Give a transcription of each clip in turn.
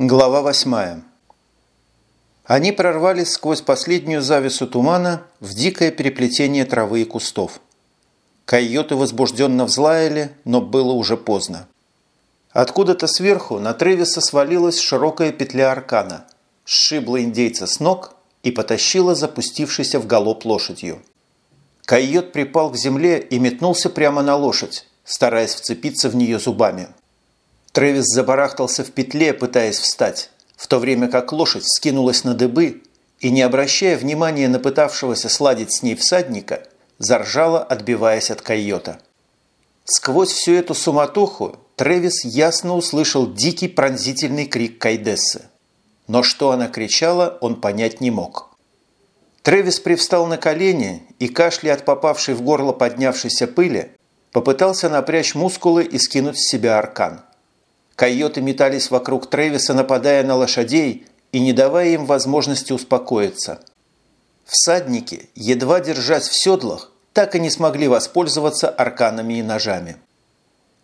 Глава восьмая. Они прорвались сквозь последнюю завесу тумана в дикое переплетение травы и кустов. Койоты возбужденно взлаяли, но было уже поздно. Откуда-то сверху на Тревиса свалилась широкая петля аркана, сшибла индейца с ног и потащила запустившейся в галоп лошадью. Койот припал к земле и метнулся прямо на лошадь, стараясь вцепиться в нее зубами. Трэвис забарахтался в петле, пытаясь встать, в то время как лошадь скинулась на дыбы и, не обращая внимания на пытавшегося сладить с ней всадника, заржала, отбиваясь от койота. Сквозь всю эту суматоху Трэвис ясно услышал дикий пронзительный крик Кайдессы. Но что она кричала, он понять не мог. Трэвис привстал на колени и, кашля от попавшей в горло поднявшейся пыли, попытался напрячь мускулы и скинуть с себя аркан – Койоты метались вокруг Трэвиса, нападая на лошадей и не давая им возможности успокоиться. Всадники, едва держась в седлах, так и не смогли воспользоваться арканами и ножами.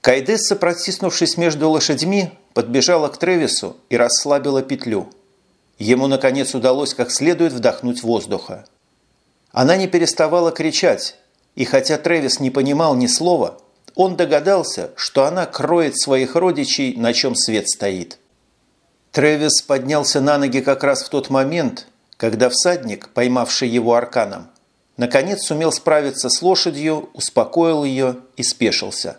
Кайдесса, протиснувшись между лошадьми, подбежала к Тревису и расслабила петлю. Ему, наконец, удалось как следует вдохнуть воздуха. Она не переставала кричать, и хотя Тревис не понимал ни слова, он догадался, что она кроет своих родичей, на чем свет стоит. Трэвис поднялся на ноги как раз в тот момент, когда всадник, поймавший его арканом, наконец сумел справиться с лошадью, успокоил ее и спешился.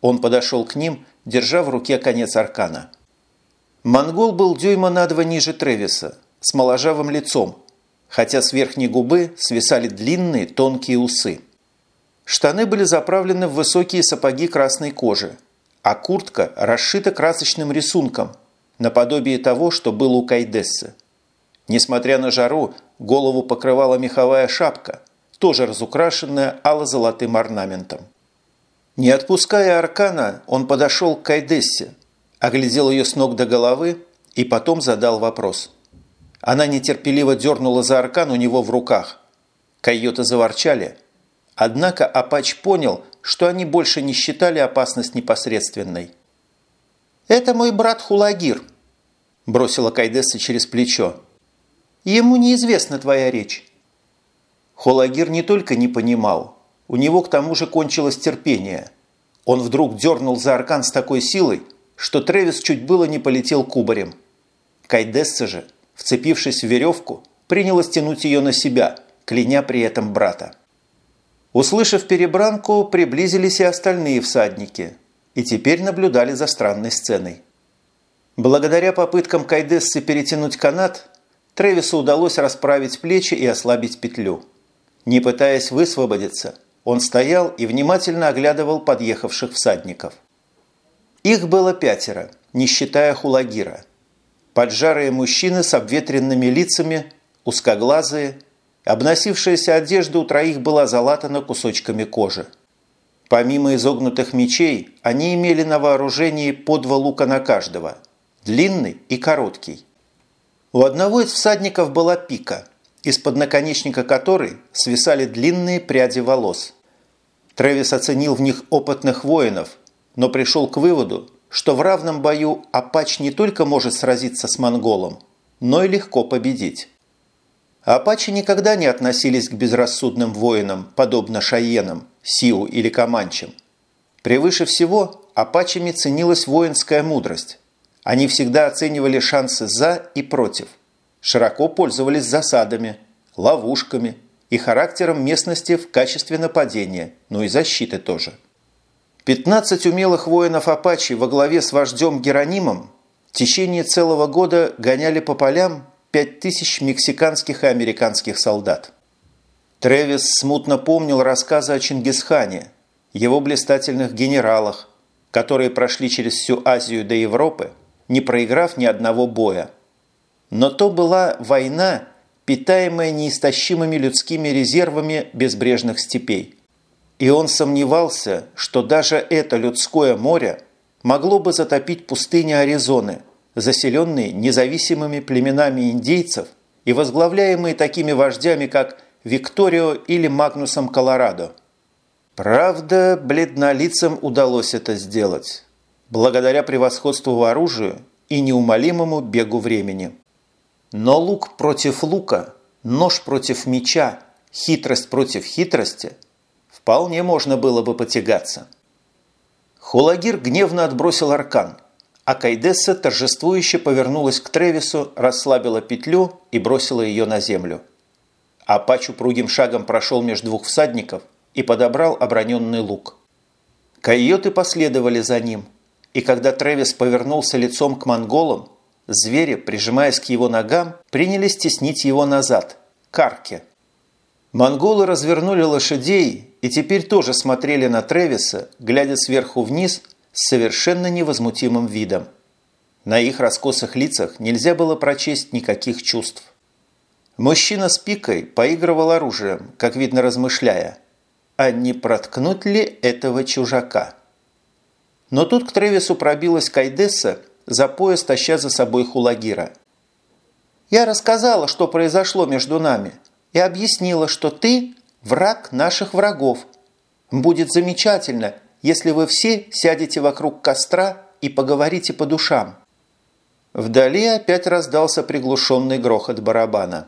Он подошел к ним, держа в руке конец аркана. Монгол был дюйма на два ниже Тревиса, с моложавым лицом, хотя с верхней губы свисали длинные тонкие усы. Штаны были заправлены в высокие сапоги красной кожи, а куртка расшита красочным рисунком, наподобие того, что было у Кайдессы. Несмотря на жару, голову покрывала меховая шапка, тоже разукрашенная ало-золотым орнаментом. Не отпуская аркана, он подошел к Кайдессе, оглядел ее с ног до головы и потом задал вопрос. Она нетерпеливо дернула за аркан у него в руках. Койоты заворчали – Однако Апач понял, что они больше не считали опасность непосредственной. «Это мой брат Хулагир», – бросила Кайдесса через плечо. «Ему неизвестна твоя речь». Хулагир не только не понимал, у него к тому же кончилось терпение. Он вдруг дернул за аркан с такой силой, что Тревис чуть было не полетел кубарем. Кайдесса же, вцепившись в веревку, принялась тянуть ее на себя, кляня при этом брата. Услышав перебранку, приблизились и остальные всадники, и теперь наблюдали за странной сценой. Благодаря попыткам Кайдессы перетянуть канат, Тревису удалось расправить плечи и ослабить петлю. Не пытаясь высвободиться, он стоял и внимательно оглядывал подъехавших всадников. Их было пятеро, не считая хулагира. Поджарые мужчины с обветренными лицами, узкоглазые Обносившаяся одежда у троих была залатана кусочками кожи. Помимо изогнутых мечей, они имели на вооружении по два лука на каждого – длинный и короткий. У одного из всадников была пика, из-под наконечника которой свисали длинные пряди волос. Трэвис оценил в них опытных воинов, но пришел к выводу, что в равном бою Апач не только может сразиться с монголом, но и легко победить. Апачи никогда не относились к безрассудным воинам, подобно шаенам, сиу или команчам. Превыше всего апачами ценилась воинская мудрость. Они всегда оценивали шансы «за» и «против», широко пользовались засадами, ловушками и характером местности в качестве нападения, но и защиты тоже. 15 умелых воинов Апачи во главе с вождем Геронимом в течение целого года гоняли по полям 5000 мексиканских и американских солдат. Тревис смутно помнил рассказы о Чингисхане, его блистательных генералах, которые прошли через всю Азию до Европы, не проиграв ни одного боя. Но то была война, питаемая неистощимыми людскими резервами безбрежных степей. И он сомневался, что даже это людское море могло бы затопить пустыни Аризоны – заселенные независимыми племенами индейцев и возглавляемые такими вождями, как Викторио или Магнусом Колорадо. Правда, бледнолицам удалось это сделать. Благодаря превосходству в оружии и неумолимому бегу времени. Но лук против лука, нож против меча, хитрость против хитрости вполне можно было бы потягаться. Хулагир гневно отбросил аркан, а Кайдесса торжествующе повернулась к Тревису, расслабила петлю и бросила ее на землю. Апач упругим шагом прошел между двух всадников и подобрал оброненный лук. Койоты последовали за ним, и когда Тревис повернулся лицом к монголам, звери, прижимаясь к его ногам, принялись теснить его назад, к арке. Монголы развернули лошадей и теперь тоже смотрели на Тревиса, глядя сверху вниз с совершенно невозмутимым видом. На их раскосых лицах нельзя было прочесть никаких чувств. Мужчина с пикой поигрывал оружием, как видно размышляя, а не проткнуть ли этого чужака. Но тут к Тревису пробилась Кайдесса, за пояс таща за собой Хулагира. «Я рассказала, что произошло между нами, и объяснила, что ты – враг наших врагов. Будет замечательно, если вы все сядете вокруг костра и поговорите по душам». Вдали опять раздался приглушенный грохот барабана.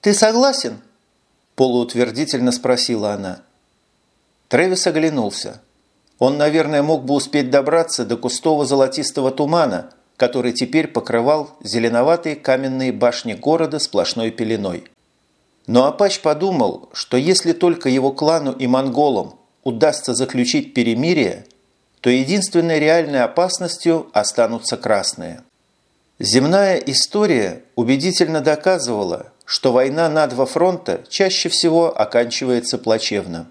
«Ты согласен?» – полуутвердительно спросила она. Трэвис оглянулся. Он, наверное, мог бы успеть добраться до густого золотистого тумана, который теперь покрывал зеленоватые каменные башни города сплошной пеленой. Но Апач подумал, что если только его клану и монголам удастся заключить перемирие, то единственной реальной опасностью останутся красные. Земная история убедительно доказывала, что война на два фронта чаще всего оканчивается плачевно.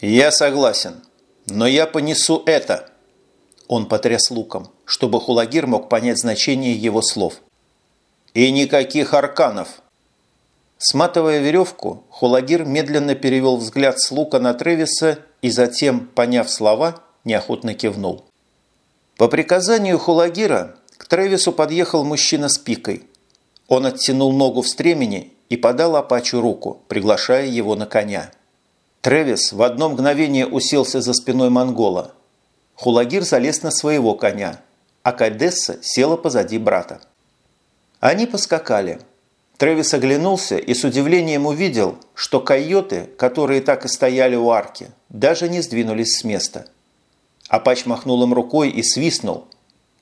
«Я согласен, но я понесу это!» Он потряс луком, чтобы Хулагир мог понять значение его слов. «И никаких арканов!» Сматывая веревку, Хулагир медленно перевел взгляд с лука на Тревиса и затем, поняв слова, неохотно кивнул. По приказанию Хулагира к Тревису подъехал мужчина с пикой – он оттянул ногу в стремени и подал Апачу руку, приглашая его на коня. Тревис в одно мгновение уселся за спиной монгола. Хулагир залез на своего коня, а Кайдесса села позади брата. Они поскакали. Тревис оглянулся и с удивлением увидел, что койоты, которые так и стояли у арки, даже не сдвинулись с места. Апач махнул им рукой и свистнул.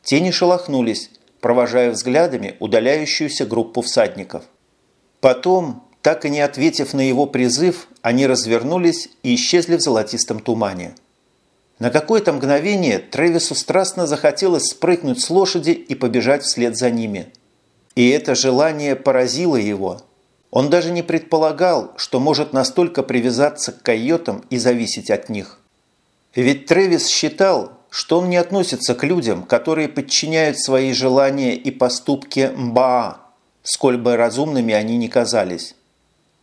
Тени шелохнулись, провожая взглядами удаляющуюся группу всадников. Потом, так и не ответив на его призыв, они развернулись и исчезли в золотистом тумане. На какое-то мгновение Трэвису страстно захотелось спрыгнуть с лошади и побежать вслед за ними. И это желание поразило его. Он даже не предполагал, что может настолько привязаться к койотам и зависеть от них. Ведь Трэвис считал, что он не относится к людям, которые подчиняют свои желания и поступки Мбаа, сколь бы разумными они ни казались.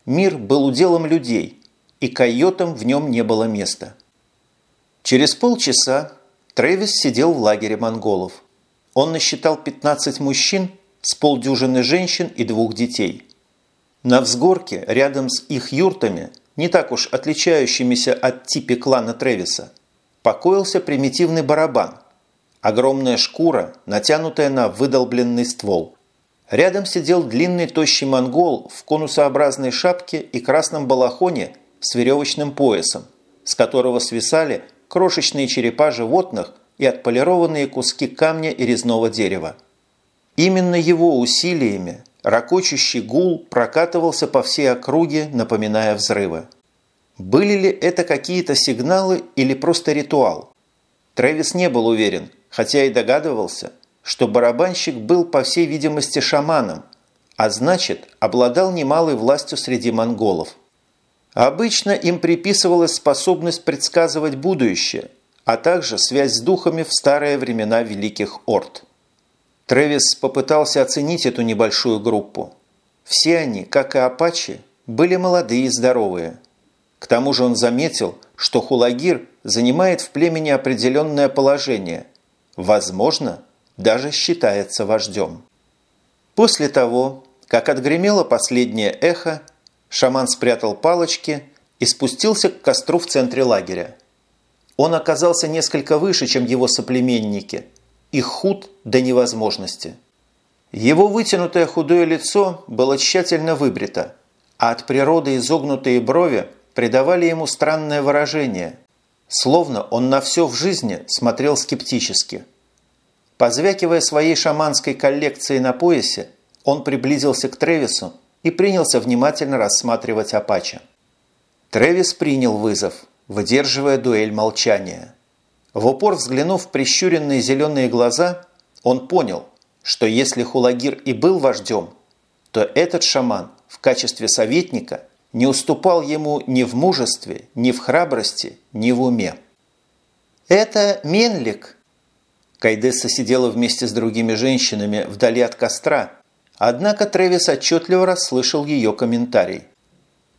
Мир был уделом людей, и койотам в нем не было места. Через полчаса Трэвис сидел в лагере монголов. Он насчитал 15 мужчин с полдюжины женщин и двух детей. На взгорке, рядом с их юртами, не так уж отличающимися от типи клана Тревиса, покоился примитивный барабан. Огромная шкура, натянутая на выдолбленный ствол. Рядом сидел длинный тощий монгол в конусообразной шапке и красном балахоне с веревочным поясом, с которого свисали крошечные черепа животных и отполированные куски камня и резного дерева. Именно его усилиями ракочущий гул прокатывался по всей округе, напоминая взрывы. Были ли это какие-то сигналы или просто ритуал? Трэвис не был уверен, хотя и догадывался, что барабанщик был, по всей видимости, шаманом, а значит, обладал немалой властью среди монголов. Обычно им приписывалась способность предсказывать будущее, а также связь с духами в старые времена Великих Орд. Трэвис попытался оценить эту небольшую группу. Все они, как и апачи, были молодые и здоровые – к тому же он заметил, что Хулагир занимает в племени определенное положение, возможно, даже считается вождем. После того, как отгремело последнее эхо, шаман спрятал палочки и спустился к костру в центре лагеря. Он оказался несколько выше, чем его соплеменники, и худ до невозможности. Его вытянутое худое лицо было тщательно выбрито, а от природы изогнутые брови придавали ему странное выражение, словно он на все в жизни смотрел скептически. Позвякивая своей шаманской коллекцией на поясе, он приблизился к Тревису и принялся внимательно рассматривать Апача. Тревис принял вызов, выдерживая дуэль молчания. В упор взглянув в прищуренные зеленые глаза, он понял, что если Хулагир и был вождем, то этот шаман в качестве советника не уступал ему ни в мужестве, ни в храбрости, ни в уме. «Это Менлик!» Кайдесса сидела вместе с другими женщинами вдали от костра, однако Тревис отчетливо расслышал ее комментарий.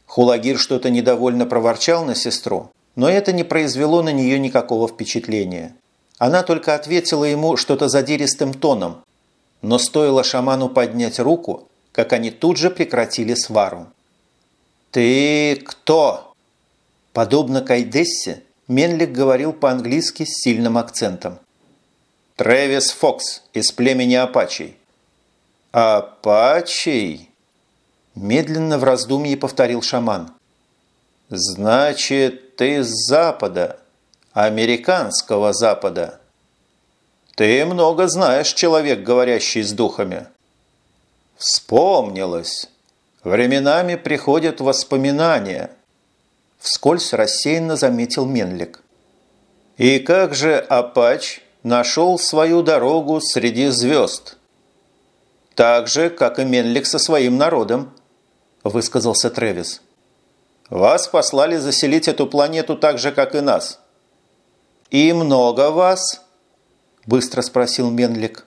Хулагир что-то недовольно проворчал на сестру, но это не произвело на нее никакого впечатления. Она только ответила ему что-то задиристым тоном, но стоило шаману поднять руку, как они тут же прекратили свару. «Ты кто?» Подобно Кайдессе, Менлик говорил по-английски с сильным акцентом. «Трэвис Фокс из племени Апачей». «Апачей?» Медленно в раздумье повторил шаман. «Значит, ты с Запада, американского Запада. Ты много знаешь, человек, говорящий с духами». «Вспомнилось. Временами приходят воспоминания», – вскользь рассеянно заметил Менлик. «И как же Апач нашел свою дорогу среди звезд?» «Так же, как и Менлик со своим народом», – высказался Тревис. Вас послали заселить эту планету так же, как и нас». «И много вас?» – быстро спросил Менлик.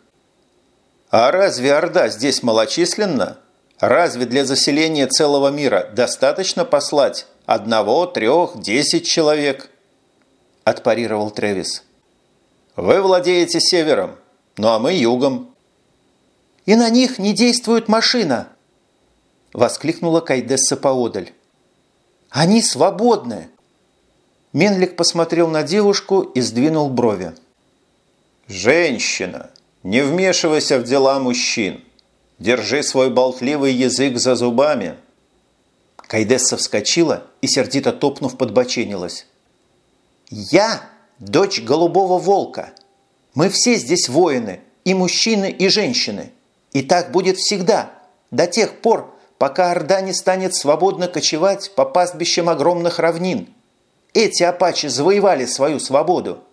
«А разве Орда здесь малочисленна? Разве для заселения целого мира достаточно послать одного, трех, десять человек?» – отпарировал Тревис. «Вы владеете севером, ну а мы югом». «И на них не действует машина!» – воскликнула Кайдесса поодаль. Они свободны!» Менлик посмотрел на девушку и сдвинул брови. «Женщина, не вмешивайся в дела мужчин. Держи свой болтливый язык за зубами». Кайдесса вскочила и, сердито топнув, подбоченилась. «Я дочь голубого волка. Мы все здесь воины, и мужчины, и женщины. И так будет всегда, до тех пор, пока Орда не станет свободно кочевать по пастбищам огромных равнин. Эти апачи завоевали свою свободу.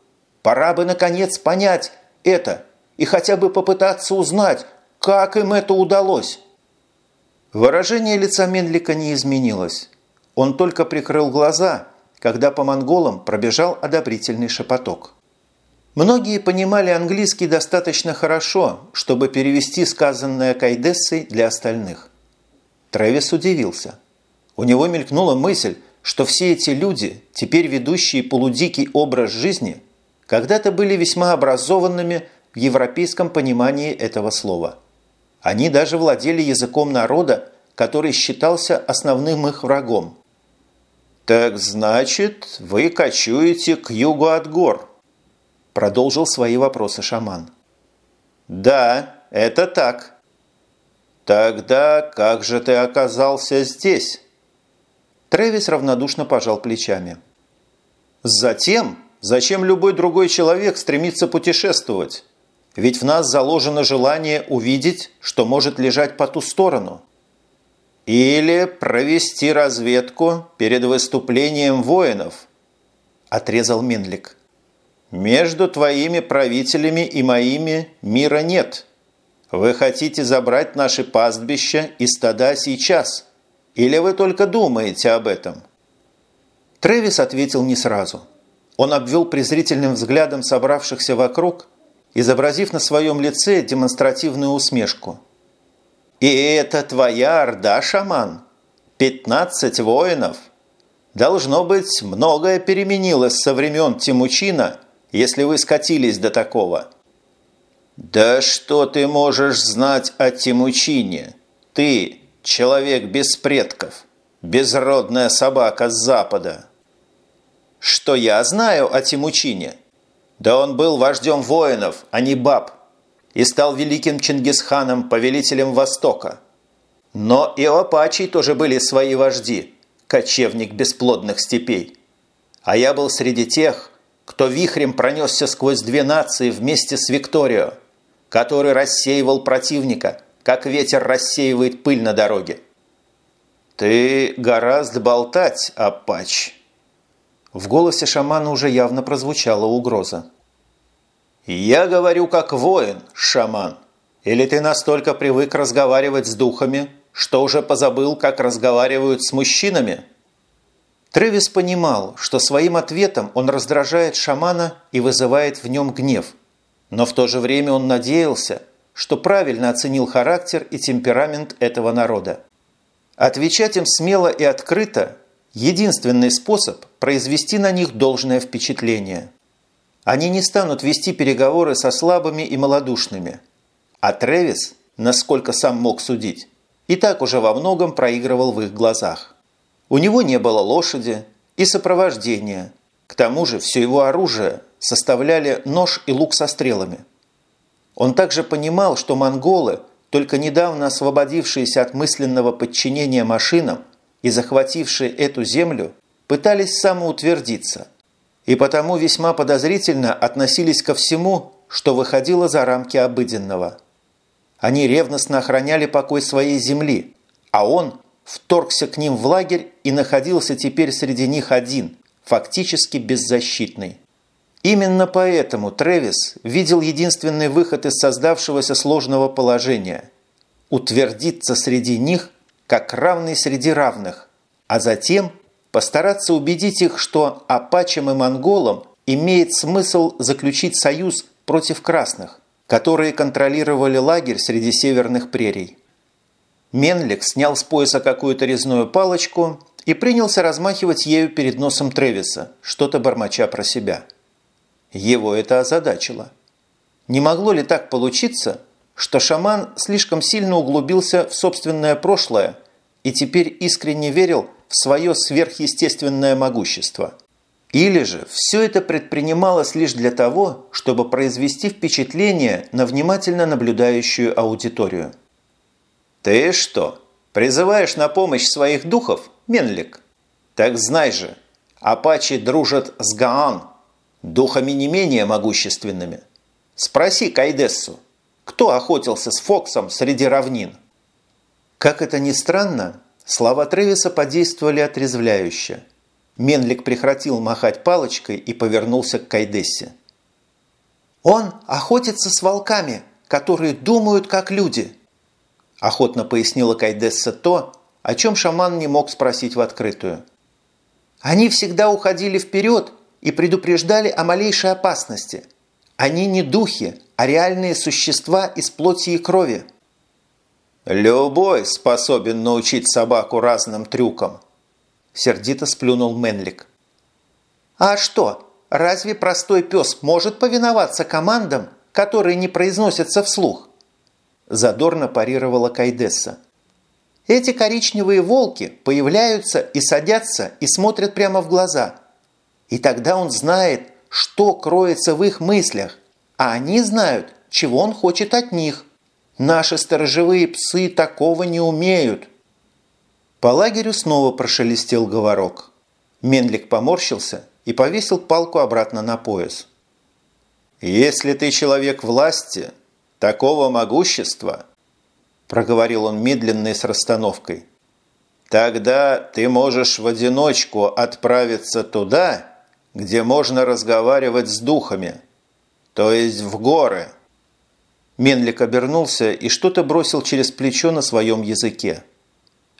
Пора бы, наконец, понять это и хотя бы попытаться узнать, как им это удалось. Выражение лица Менлика не изменилось. Он только прикрыл глаза, когда по монголам пробежал одобрительный шепоток. Многие понимали английский достаточно хорошо, чтобы перевести сказанное Кайдессой для остальных. Трэвис удивился. У него мелькнула мысль, что все эти люди, теперь ведущие полудикий образ жизни, когда-то были весьма образованными в европейском понимании этого слова. Они даже владели языком народа, который считался основным их врагом. «Так значит, вы кочуете к югу от гор?» Продолжил свои вопросы шаман. «Да, это так», «Тогда как же ты оказался здесь?» Трэвис равнодушно пожал плечами. «Затем, зачем любой другой человек стремится путешествовать? Ведь в нас заложено желание увидеть, что может лежать по ту сторону. Или провести разведку перед выступлением воинов», – отрезал Минлик. «Между твоими правителями и моими мира нет». Вы хотите забрать наши пастбища и стада сейчас? Или вы только думаете об этом?» Трэвис ответил не сразу. Он обвел презрительным взглядом собравшихся вокруг, изобразив на своем лице демонстративную усмешку. «И это твоя орда, шаман? Пятнадцать воинов? Должно быть, многое переменилось со времен Тимучина, если вы скатились до такого». «Да что ты можешь знать о Тимучине? Ты – человек без предков, безродная собака с запада». «Что я знаю о Тимучине?» Да он был вождем воинов, а не баб, и стал великим Чингисханом, повелителем Востока. Но и у апачей тоже были свои вожди, кочевник бесплодных степей. А я был среди тех, кто вихрем пронесся сквозь две нации вместе с Викторио, который рассеивал противника, как ветер рассеивает пыль на дороге. «Ты гораздо болтать, Апач!» В голосе шамана уже явно прозвучала угроза. «Я говорю как воин, шаман. Или ты настолько привык разговаривать с духами, что уже позабыл, как разговаривают с мужчинами?» Трэвис понимал, что своим ответом он раздражает шамана и вызывает в нем гнев. Но в то же время он надеялся, что правильно оценил характер и темперамент этого народа. Отвечать им смело и открыто – единственный способ произвести на них должное впечатление. Они не станут вести переговоры со слабыми и малодушными. А Трэвис, насколько сам мог судить, и так уже во многом проигрывал в их глазах. У него не было лошади и сопровождения. К тому же все его оружие составляли нож и лук со стрелами. Он также понимал, что монголы только недавно освободившиеся от мысленного подчинения машинам и захватившие эту землю, пытались самоутвердиться, и потому весьма подозрительно относились ко всему, что выходило за рамки обыденного. Они ревностно охраняли покой своей земли, а он вторгся к ним в лагерь и находился теперь среди них один, фактически беззащитный. Именно поэтому Трэвис видел единственный выход из создавшегося сложного положения – утвердиться среди них как равный среди равных, а затем постараться убедить их, что апачам и монголам имеет смысл заключить союз против красных, которые контролировали лагерь среди северных прерий. Менлик снял с пояса какую-то резную палочку и принялся размахивать ею перед носом Тревиса, что-то бормоча про себя – его это озадачило. Не могло ли так получиться, что шаман слишком сильно углубился в собственное прошлое и теперь искренне верил в свое сверхъестественное могущество? Или же все это предпринималось лишь для того, чтобы произвести впечатление на внимательно наблюдающую аудиторию? «Ты что, призываешь на помощь своих духов, Менлик? Так знай же, апачи дружат с Гаан, духами не менее могущественными. Спроси Кайдессу, кто охотился с Фоксом среди равнин? Как это ни странно, слова Тревиса подействовали отрезвляюще. Менлик прекратил махать палочкой и повернулся к Кайдессе. «Он охотится с волками, которые думают как люди», охотно пояснила Кайдесса то, о чем шаман не мог спросить в открытую. «Они всегда уходили вперед и предупреждали о малейшей опасности. Они не духи, а реальные существа из плоти и крови. «Любой способен научить собаку разным трюкам», – сердито сплюнул Менлик. «А что, разве простой пес может повиноваться командам, которые не произносятся вслух?» Задорно парировала Кайдесса. «Эти коричневые волки появляются и садятся и смотрят прямо в глаза – и тогда он знает, что кроется в их мыслях, а они знают, чего он хочет от них. Наши сторожевые псы такого не умеют. По лагерю снова прошелестел говорок. Менлик поморщился и повесил палку обратно на пояс. «Если ты человек власти, такого могущества, проговорил он медленно и с расстановкой, тогда ты можешь в одиночку отправиться туда, где можно разговаривать с духами, то есть в горы». Менлик обернулся и что-то бросил через плечо на своем языке.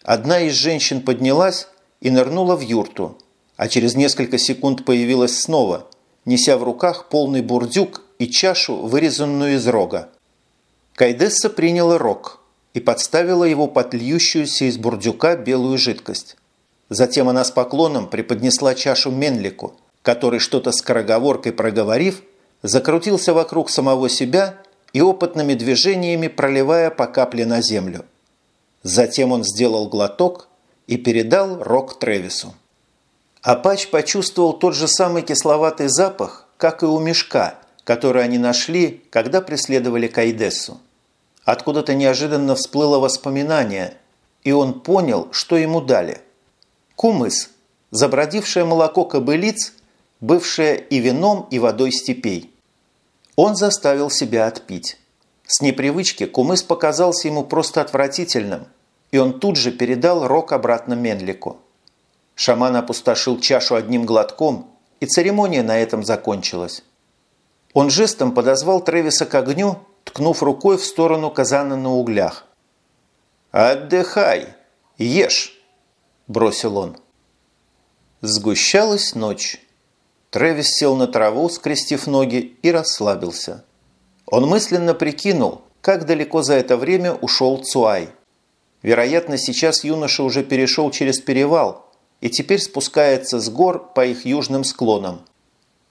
Одна из женщин поднялась и нырнула в юрту, а через несколько секунд появилась снова, неся в руках полный бурдюк и чашу, вырезанную из рога. Кайдесса приняла рог и подставила его под льющуюся из бурдюка белую жидкость. Затем она с поклоном преподнесла чашу Менлику – который что-то скороговоркой проговорив, закрутился вокруг самого себя и опытными движениями проливая по капле на землю. Затем он сделал глоток и передал рог Тревису. Апач почувствовал тот же самый кисловатый запах, как и у мешка, который они нашли, когда преследовали Кайдессу. Откуда-то неожиданно всплыло воспоминание, и он понял, что ему дали. Кумыс, забродившее молоко кобылиц, бывшее и вином, и водой степей. Он заставил себя отпить. С непривычки кумыс показался ему просто отвратительным, и он тут же передал рог обратно Менлику. Шаман опустошил чашу одним глотком, и церемония на этом закончилась. Он жестом подозвал Тревиса к огню ткнув рукой в сторону казана на углях. «Отдыхай! Ешь!» – бросил он. Сгущалась ночь. Трэвис сел на траву, скрестив ноги, и расслабился. Он мысленно прикинул, как далеко за это время ушел Цуай. Вероятно, сейчас юноша уже перешел через перевал и теперь спускается с гор по их южным склонам.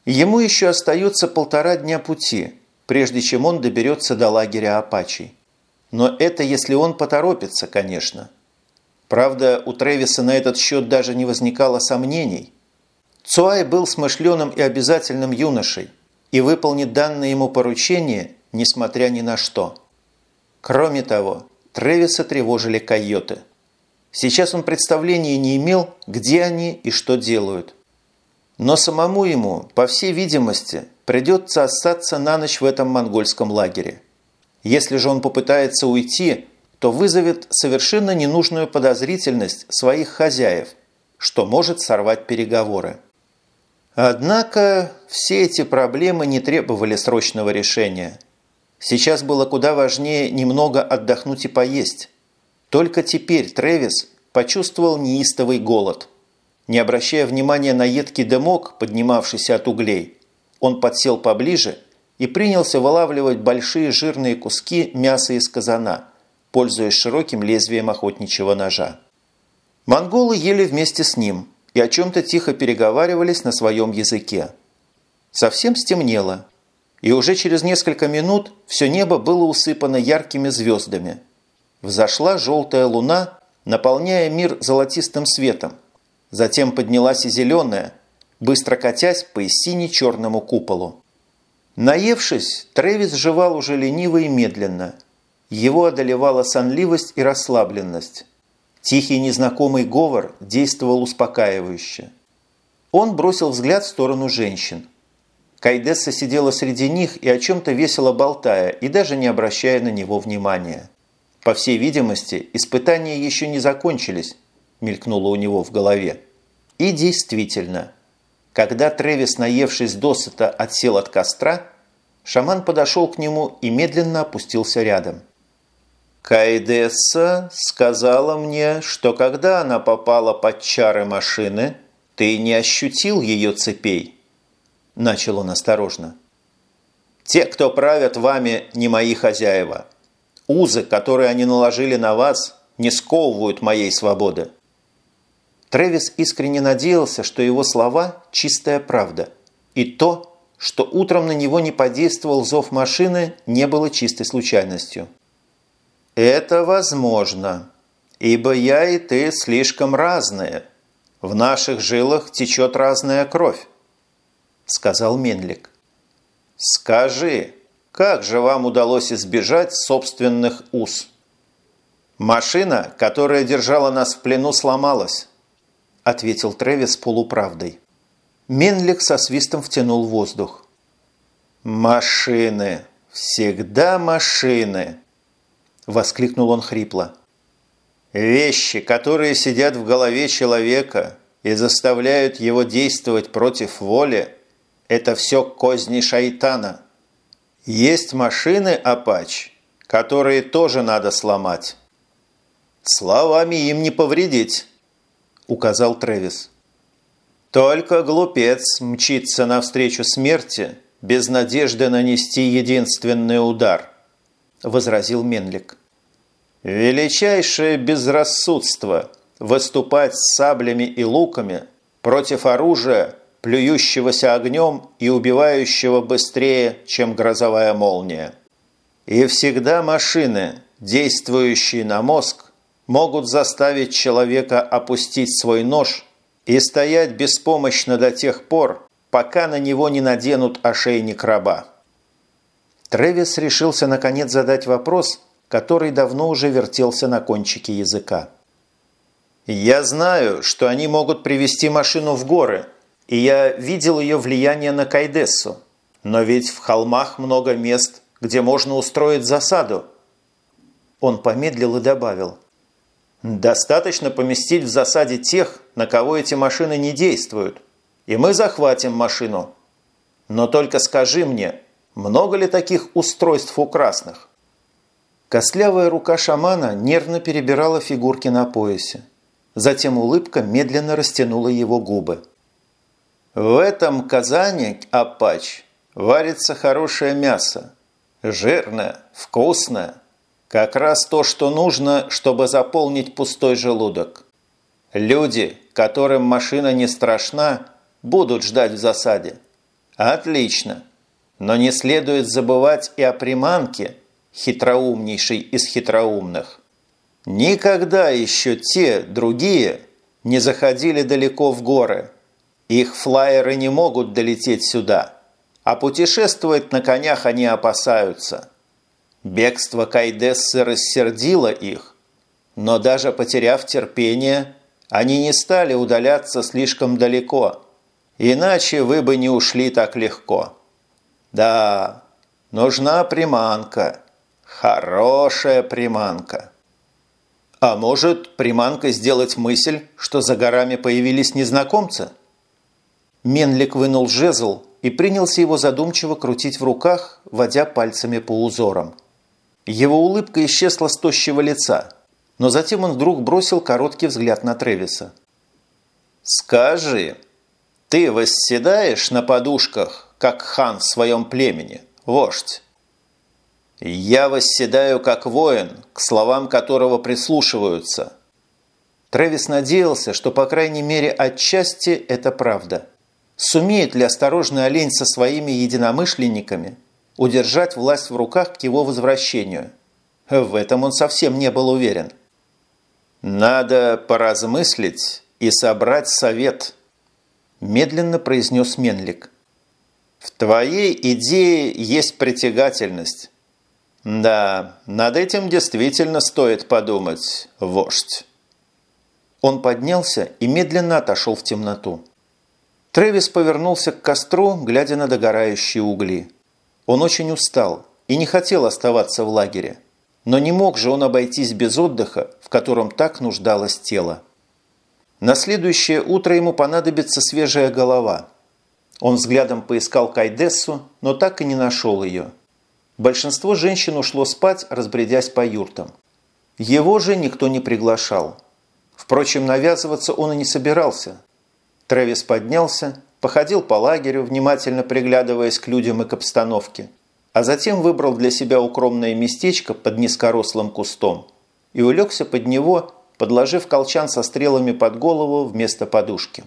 Ему еще остается полтора дня пути – прежде чем он доберется до лагеря Апачей. Но это если он поторопится, конечно. Правда, у Тревиса на этот счет даже не возникало сомнений. Цуай был смышленым и обязательным юношей и выполнит данное ему поручение, несмотря ни на что. Кроме того, Тревиса тревожили койоты. Сейчас он представления не имел, где они и что делают. Но самому ему, по всей видимости, придется остаться на ночь в этом монгольском лагере. Если же он попытается уйти, то вызовет совершенно ненужную подозрительность своих хозяев, что может сорвать переговоры. Однако все эти проблемы не требовали срочного решения. Сейчас было куда важнее немного отдохнуть и поесть. Только теперь Тревис почувствовал неистовый голод. Не обращая внимания на едкий дымок, поднимавшийся от углей, он подсел поближе и принялся вылавливать большие жирные куски мяса из казана, пользуясь широким лезвием охотничьего ножа. Монголы ели вместе с ним и о чем-то тихо переговаривались на своем языке. Совсем стемнело, и уже через несколько минут все небо было усыпано яркими звездами. Взошла желтая луна, наполняя мир золотистым светом. Затем поднялась и зеленая, быстро катясь по сине-черному куполу. Наевшись, Трэвис жевал уже лениво и медленно. Его одолевала сонливость и расслабленность. Тихий незнакомый говор действовал успокаивающе. Он бросил взгляд в сторону женщин. Кайдесса сидела среди них и о чем-то весело болтая, и даже не обращая на него внимания. По всей видимости, испытания еще не закончились, мелькнуло у него в голове. И действительно – когда Тревис, наевшись досыта, отсел от костра, шаман подошел к нему и медленно опустился рядом. «Кайдесса сказала мне, что когда она попала под чары машины, ты не ощутил ее цепей?» Начал он осторожно. «Те, кто правят вами, не мои хозяева. Узы, которые они наложили на вас, не сковывают моей свободы. Трэвис искренне надеялся, что его слова – чистая правда. И то, что утром на него не подействовал зов машины, не было чистой случайностью. «Это возможно, ибо я и ты слишком разные. В наших жилах течет разная кровь», – сказал Менлик. «Скажи, как же вам удалось избежать собственных уз?» «Машина, которая держала нас в плену, сломалась» ответил Трэвис полуправдой. Менлик со свистом втянул воздух. «Машины! Всегда машины!» Воскликнул он хрипло. «Вещи, которые сидят в голове человека и заставляют его действовать против воли, это все козни шайтана. Есть машины, Апач, которые тоже надо сломать. Словами им не повредить». – указал Трэвис. «Только глупец мчится навстречу смерти без надежды нанести единственный удар», – возразил Менлик. «Величайшее безрассудство – выступать с саблями и луками против оружия, плюющегося огнем и убивающего быстрее, чем грозовая молния. И всегда машины, действующие на мозг, могут заставить человека опустить свой нож и стоять беспомощно до тех пор, пока на него не наденут ошейник раба. Тревис решился наконец задать вопрос, который давно уже вертелся на кончике языка. «Я знаю, что они могут привести машину в горы, и я видел ее влияние на Кайдессу. Но ведь в холмах много мест, где можно устроить засаду». Он помедлил и добавил. «Достаточно поместить в засаде тех, на кого эти машины не действуют, и мы захватим машину. Но только скажи мне, много ли таких устройств у красных?» Костлявая рука шамана нервно перебирала фигурки на поясе. Затем улыбка медленно растянула его губы. «В этом казане, Апач, варится хорошее мясо. Жирное, вкусное. Как раз то, что нужно, чтобы заполнить пустой желудок. Люди, которым машина не страшна, будут ждать в засаде. Отлично. Но не следует забывать и о приманке, хитроумнейшей из хитроумных. Никогда еще те, другие, не заходили далеко в горы. Их флайеры не могут долететь сюда, а путешествовать на конях они опасаются. Бегство Кайдессы рассердило их, но даже потеряв терпение, они не стали удаляться слишком далеко, иначе вы бы не ушли так легко. Да, нужна приманка, хорошая приманка. А может, приманкой сделать мысль, что за горами появились незнакомцы? Менлик вынул жезл и принялся его задумчиво крутить в руках, водя пальцами по узорам. Его улыбка исчезла с тощего лица, но затем он вдруг бросил короткий взгляд на Тревиса. «Скажи, ты восседаешь на подушках, как хан в своем племени, вождь?» «Я восседаю как воин, к словам которого прислушиваются». Трэвис надеялся, что, по крайней мере, отчасти это правда. Сумеет ли осторожный олень со своими единомышленниками удержать власть в руках к его возвращению? В этом он совсем не был уверен. «Надо поразмыслить и собрать совет», – медленно произнес Менлик. «В твоей идее есть притягательность». Да, над этим действительно стоит подумать, вождь. Он поднялся и медленно отошел в темноту. Трэвис повернулся к костру, глядя на догорающие угли. Он очень устал и не хотел оставаться в лагере. Но не мог же он обойтись без отдыха, в котором так нуждалось тело. На следующее утро ему понадобится свежая голова. Он взглядом поискал Кайдессу, но так и не нашел ее. Большинство женщин ушло спать, разбредясь по юртам. Его же никто не приглашал. Впрочем, навязываться он и не собирался. Трэвис поднялся, походил по лагерю, внимательно приглядываясь к людям и к обстановке, а затем выбрал для себя укромное местечко под низкорослым кустом и улегся под него, подложив колчан со стрелами под голову вместо подушки.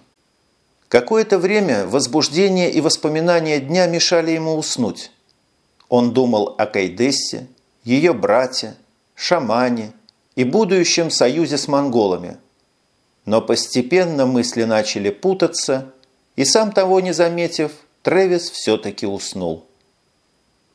Какое-то время возбуждение и воспоминания дня мешали ему уснуть. Он думал о Кайдессе, ее брате, шамане и будущем союзе с монголами. Но постепенно мысли начали путаться, и сам того не заметив, Тревис все-таки уснул.